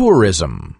tourism.